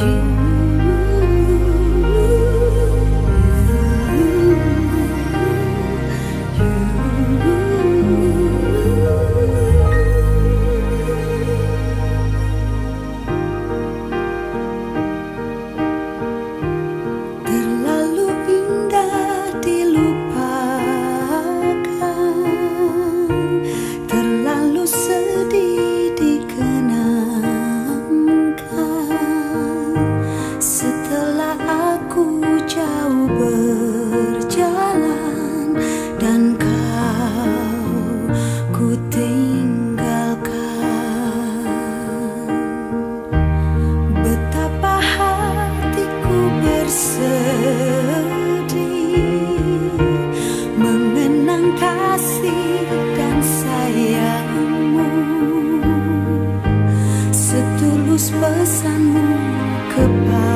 you. pesanmu kepada